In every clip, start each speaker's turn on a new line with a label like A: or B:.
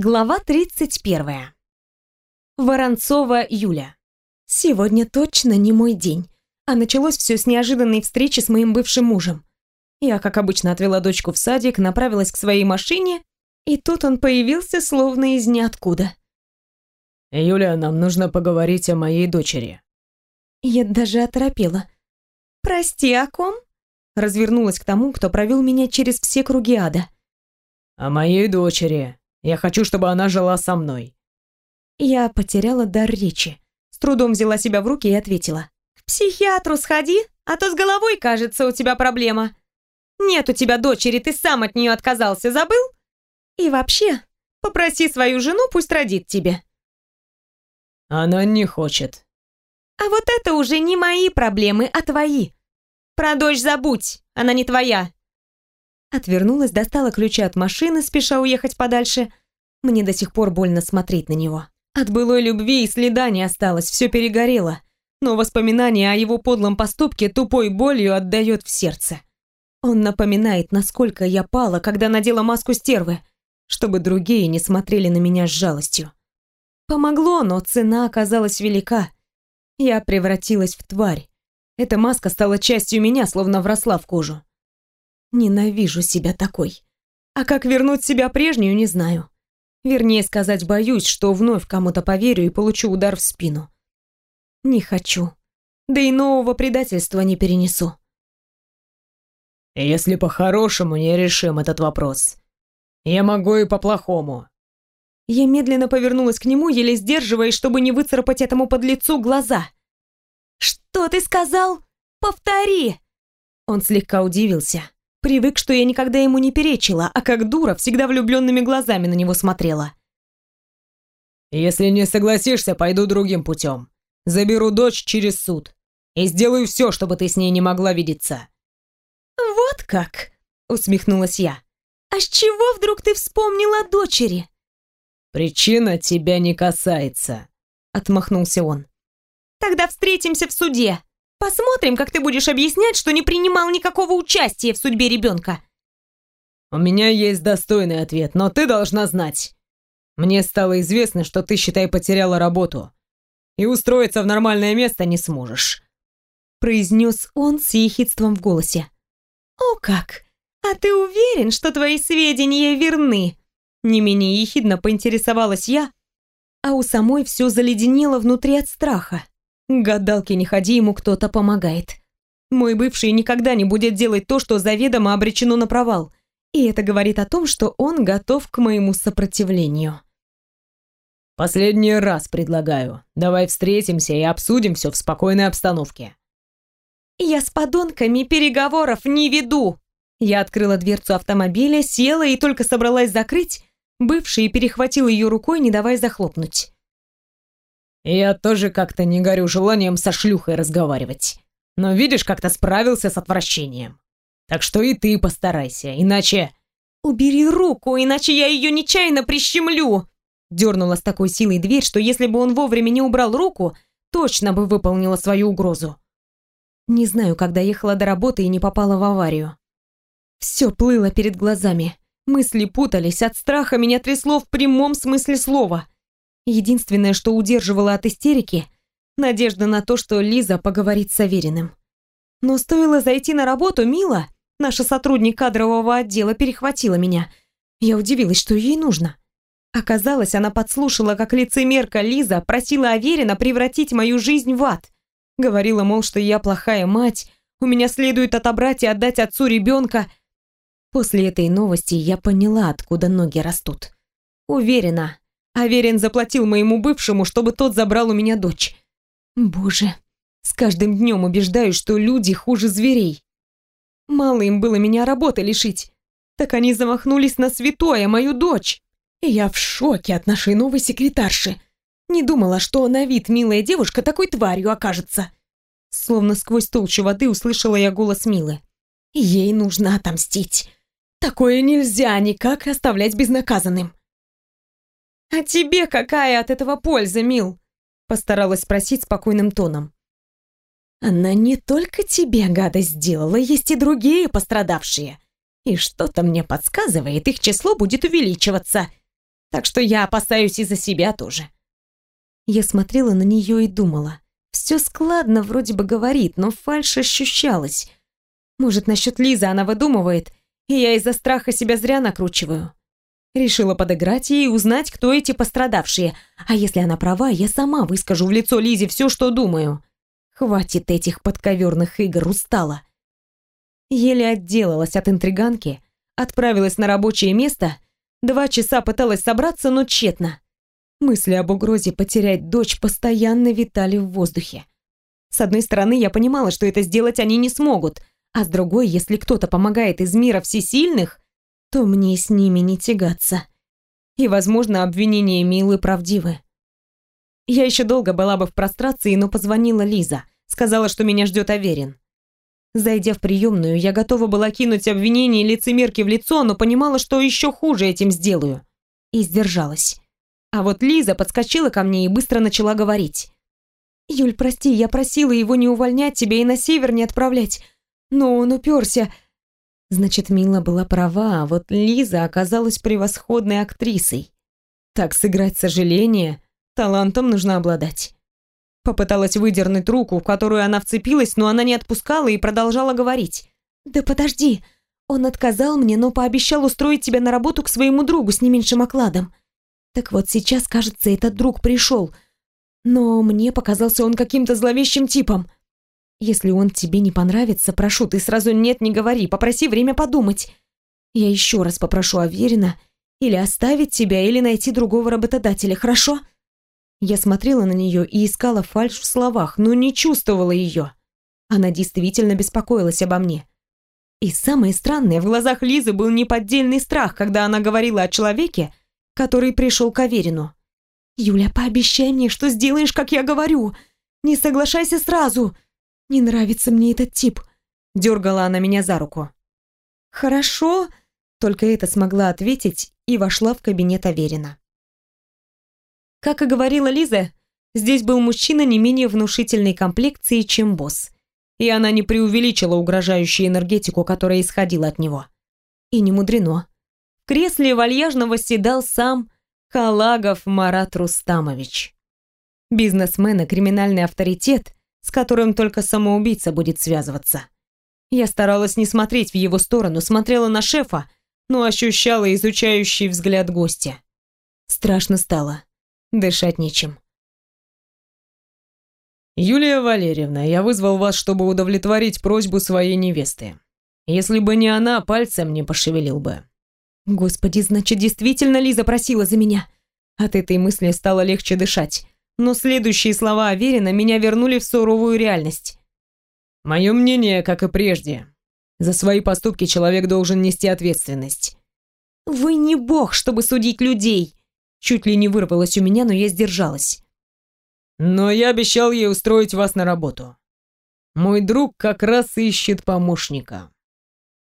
A: Глава 31. Воронцова Юля. Сегодня точно не мой день. А началось все с неожиданной встречи с моим бывшим мужем. Я, как обычно, отвела дочку в садик, направилась к своей машине, и тут он появился словно из ниоткуда.
B: «Юля, нам нужно поговорить о моей дочери».
A: Я даже оторопела. «Прости, о ком?» Развернулась к тому, кто провел меня через все круги ада.
B: «О моей дочери», я хочу, чтобы она жила со мной».
A: Я потеряла дар речи. С трудом взяла себя в руки и ответила. «К психиатру сходи, а то с головой, кажется, у тебя проблема. Нет у тебя дочери, ты сам от нее отказался, забыл? И вообще, попроси свою жену, пусть родит тебе».
B: «Она не хочет».
A: «А вот это уже не мои проблемы, а твои. Про дочь забудь, она не твоя. Отвернулась, достала ключи от машины, спеша уехать подальше. Мне до сих пор больно смотреть на него. От былой любви и следа не осталось, все перегорело. Но воспоминание о его подлом поступке тупой болью отдает в сердце. Он напоминает, насколько я пала, когда надела маску стервы, чтобы другие не смотрели на меня с жалостью. Помогло, но цена оказалась велика. Я превратилась в тварь. Эта маска стала частью меня, словно вросла в кожу. Ненавижу себя такой. А как вернуть себя прежнюю, не знаю. Вернее сказать, боюсь, что вновь кому-то поверю и получу удар в спину. Не хочу. Да и нового предательства не перенесу.
B: Если по-хорошему не решим этот вопрос, я могу и по-плохому.
A: Я медленно повернулась к нему, еле сдерживаясь, чтобы не выцарапать этому подлецу глаза. «Что ты сказал? Повтори!» Он слегка удивился. Привык, что я никогда ему не перечила, а как дура всегда влюбленными глазами на него смотрела.
B: «Если не согласишься, пойду другим путем. Заберу дочь через суд. И сделаю все, чтобы ты с ней не могла видеться».
A: «Вот как!» — усмехнулась я. «А с чего вдруг ты вспомнила о дочери?»
B: «Причина тебя не касается», — отмахнулся он.
A: «Тогда встретимся в суде. Посмотрим, как ты будешь объяснять, что не принимал никакого участия в судьбе ребенка.
B: У меня есть достойный ответ, но ты должна знать. Мне стало известно, что ты, считай, потеряла работу. И устроиться в нормальное место не сможешь.
A: Произнес он с ехидством в голосе. О как! А ты уверен, что твои сведения верны? Не менее ехидно поинтересовалась я, а у самой все заледенело внутри от страха. К гадалке не ходи, ему кто-то помогает. Мой бывший никогда не будет делать то, что заведомо обречено на провал. И это говорит о том, что он готов к моему сопротивлению.
B: «Последний раз предлагаю. Давай встретимся и обсудим все в спокойной обстановке».
A: «Я с подонками переговоров не веду!» Я открыла дверцу автомобиля, села и только собралась закрыть, бывший перехватил ее рукой, не давая захлопнуть.
B: Я тоже как-то не горю желанием со шлюхой разговаривать. Но видишь, как-то справился с отвращением. Так что и ты постарайся, иначе...
A: «Убери руку, иначе я ее нечаянно прищемлю!» Дернула с такой силой дверь, что если бы он вовремя не убрал руку, точно бы выполнила свою угрозу. Не знаю, когда ехала до работы и не попала в аварию. Все плыло перед глазами. Мысли путались, от страха меня трясло в прямом смысле слова. Единственное, что удерживало от истерики, надежда на то, что Лиза поговорит с Авериным. Но стоило зайти на работу, Мила, наша сотрудник кадрового отдела, перехватила меня. Я удивилась, что ей нужно. Оказалось, она подслушала, как лицемерка Лиза просила Аверина превратить мою жизнь в ад. Говорила, мол, что я плохая мать, у меня следует отобрать и отдать отцу ребенка. После этой новости я поняла, откуда ноги растут. Уверена, Аверин заплатил моему бывшему, чтобы тот забрал у меня дочь. Боже, с каждым днем убеждаюсь, что люди хуже зверей. Мало им было меня работы лишить. Так они замахнулись на святое, мою дочь. И я в шоке от нашей новой секретарши. Не думала, что на вид милая девушка такой тварью окажется. Словно сквозь толщу воды услышала я голос Милы. Ей нужно отомстить. Такое нельзя никак оставлять безнаказанным. «А тебе какая от этого польза, Мил?» Постаралась спросить спокойным тоном. «Она не только тебе гадость сделала, есть и другие пострадавшие. И что-то мне подсказывает, их число будет увеличиваться. Так что я опасаюсь и за себя тоже. Я смотрела на нее и думала. Все складно вроде бы говорит, но фальшь ощущалась. Может, насчет Лизы она выдумывает, и я из-за страха себя зря накручиваю. Решила подыграть ей и узнать, кто эти пострадавшие. А если она права, я сама выскажу в лицо Лизе все, что думаю. Хватит этих подковерных игр, устала. Еле отделалась от интриганки, отправилась на рабочее место, два часа пыталась собраться, но тщетно. Мысли об угрозе потерять дочь постоянно витали в воздухе. С одной стороны, я понимала, что это сделать они не смогут, а с другой, если кто-то помогает из мира всесильных, то мне с ними не тягаться. И, возможно, обвинения Милы правдивы. Я еще долго была бы в прострации, но позвонила Лиза. Сказала, что меня ждет Аверин. Зайдя в приемную, я готова была кинуть обвинение лицемерки в лицо, но понимала, что еще хуже этим сделаю. И сдержалась. А вот Лиза подскочила ко мне и быстро начала говорить. «Юль, прости, я просила его не увольнять тебя и на север не отправлять. Но он уперся. Значит, Мила была права, а вот Лиза оказалась превосходной актрисой. Так сыграть сожаление, талантом нужно обладать. Попыталась выдернуть руку, в которую она вцепилась, но она не отпускала и продолжала говорить. «Да подожди, он отказал мне, но пообещал устроить тебя на работу к своему другу с не меньшим окладом. Так вот сейчас, кажется, этот друг пришел. Но мне показался он каким-то зловещим типом. Если он тебе не понравится, прошу, ты сразу нет не говори, попроси время подумать. Я еще раз попрошу Аверина или оставить тебя, или найти другого работодателя, хорошо?» Я смотрела на нее и искала фальшь в словах, но не чувствовала ее. Она действительно беспокоилась обо мне. И самое странное, в глазах Лизы был неподдельный страх, когда она говорила о человеке, который пришел к Аверину. «Юля, пообещай мне, что сделаешь, как я говорю. Не соглашайся сразу. Не нравится мне этот тип», — дергала она меня за руку. «Хорошо», — только это смогла ответить и вошла в кабинет Аверина. Как и говорила Лиза, здесь был мужчина не менее внушительной комплекции, чем босс. И она не преувеличила угрожающую энергетику, которая исходила от него. И не мудрено. В кресле вальяжно восседал сам Халагов Марат Рустамович. Бизнесмен и криминальный авторитет, с которым только самоубийца будет связываться. Я старалась не смотреть в его сторону, смотрела на шефа, но ощущала изучающий взгляд гостя. Страшно стало. Дышать нечем.
B: «Юлия Валерьевна, я вызвал вас, чтобы удовлетворить просьбу своей невесты. Если бы не она, пальцем не пошевелил бы».
A: Господи, значит, действительно Лиза просила за меня. От этой мысли стало легче дышать. Но следующие слова Аверина меня вернули в суровую реальность.
B: «Мое мнение, как и прежде. За свои поступки человек должен нести ответственность».
A: «Вы не бог, чтобы судить людей!» Чуть ли не вырвалось у меня, но я сдержалась.
B: Но я обещал ей устроить вас на работу. Мой друг как раз ищет помощника.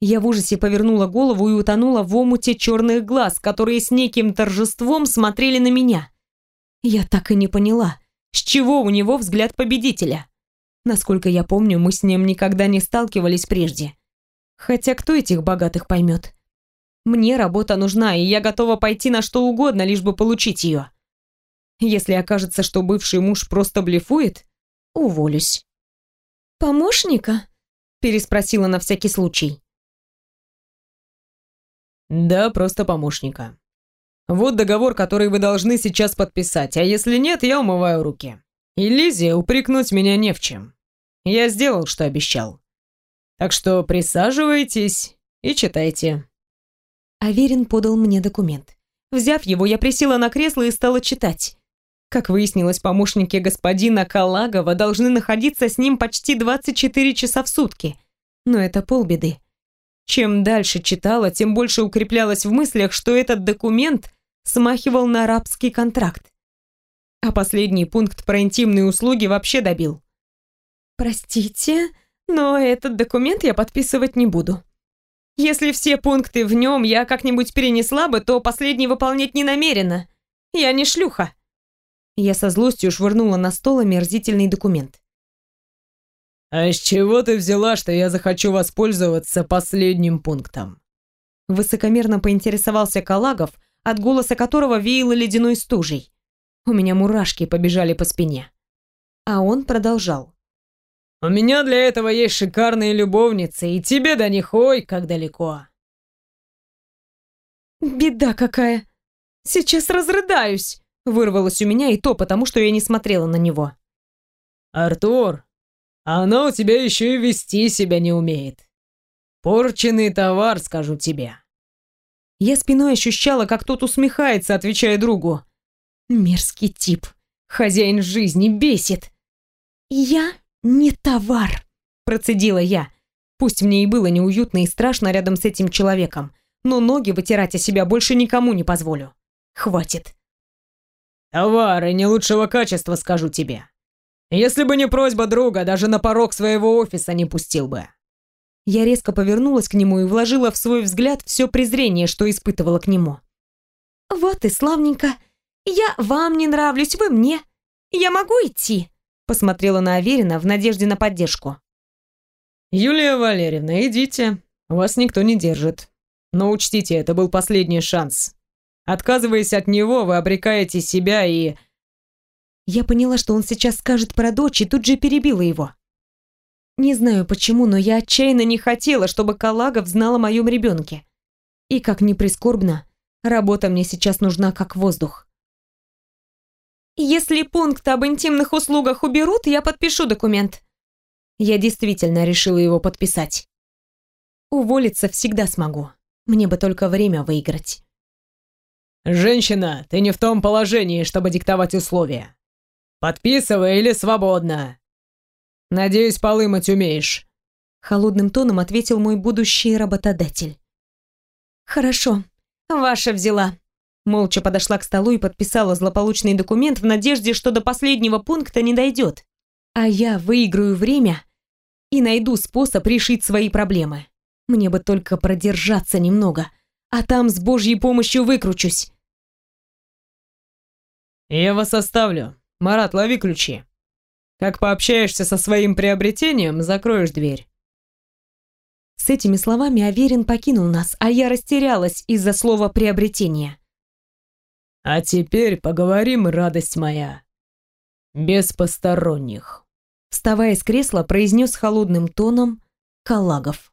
A: Я в ужасе повернула голову и утонула в омуте черных глаз, которые с неким торжеством смотрели на меня. Я так и не поняла, с чего у него взгляд победителя. Насколько я помню, мы с ним никогда не сталкивались прежде. Хотя кто этих богатых поймет? Мне работа нужна, и я готова пойти на что угодно, лишь бы получить ее. Если окажется, что бывший муж просто блефует, уволюсь. «Помощника?» – переспросила на всякий случай.
B: «Да, просто помощника. Вот договор, который вы должны сейчас подписать, а если нет, я умываю руки. И Лизе упрекнуть меня не в чем. Я сделал, что обещал. Так что присаживайтесь и читайте».
A: Аверин подал мне документ. Взяв его, я присела на кресло и стала читать. Как выяснилось, помощники господина Калагова должны находиться с ним почти 24 часа в сутки. Но это полбеды. Чем дальше читала, тем больше укреплялась в мыслях, что этот документ смахивал на арабский контракт. А последний пункт про интимные услуги вообще добил. «Простите, но этот документ я подписывать не буду», если все пункты в нем я как-нибудь перенесла бы, то последний выполнять не намерена. Я не шлюха. Я со злостью швырнула на стол омерзительный документ.
B: «А с чего ты взяла, что я захочу воспользоваться последним пунктом?»
A: Высокомерно поинтересовался Калагов, от голоса которого веяло ледяной стужей. У меня мурашки побежали по спине. А он продолжал.
B: «У меня для этого есть шикарные любовницы, и тебе до них ой, как далеко».
A: «Беда какая! Сейчас разрыдаюсь!» Вырвалось у меня и то потому, что я не смотрела на него.
B: «Артур, она у тебя еще и вести себя не умеет. Порченный товар, скажу тебе».
A: Я спиной ощущала, как тот усмехается, отвечая другу. Мерзкий тип. Хозяин жизни бесит. «Я не товар», — процедила я. Пусть мне и было неуютно и страшно рядом с этим человеком, но ноги вытирать о себя больше никому не позволю. Хватит.
B: Товары не лучшего качества, скажу тебе. Если бы не просьба друга, даже на порог своего офиса не пустил бы.
A: Я резко повернулась к нему и вложила в свой взгляд все презрение, что испытывала к нему. «Вот и славненько. Я вам не нравлюсь, вы мне. Я могу идти?» Посмотрела на Аверина в надежде на поддержку.
B: «Юлия Валерьевна, идите. Вас никто не держит. Но учтите, это был последний шанс. Отказываясь от него, вы обрекаете себя и...»
A: Я поняла, что он сейчас скажет про дочь, и тут же перебила его. Не знаю почему, но я отчаянно не хотела, чтобы Калагов знал о моем ребенке. И как ни прискорбно, работа мне сейчас нужна как воздух. Если пункт об интимных услугах уберут, я подпишу документ. Я действительно решила его подписать. Уволиться всегда смогу. Мне бы только время выиграть.
B: «Женщина, ты не в том положении, чтобы диктовать условия. Подписывай или свободно. Надеюсь, полы мыть умеешь».
A: Холодным тоном ответил мой будущий работодатель. «Хорошо, ваша взяла». Молча подошла к столу и подписала злополучный документ в надежде, что до последнего пункта не дойдет. А я выиграю время и найду способ решить свои проблемы. Мне бы только продержаться немного, а там с божьей помощью выкручусь.
B: «Я вас оставлю. Марат, лови ключи. Как пообщаешься со своим приобретением, закроешь дверь».
A: С этими словами Аверин покинул нас, а я растерялась из-за слова «приобретение».
B: «А теперь поговорим, радость моя, без посторонних»,
A: вставая с кресла, произнес холодным тоном Калагов.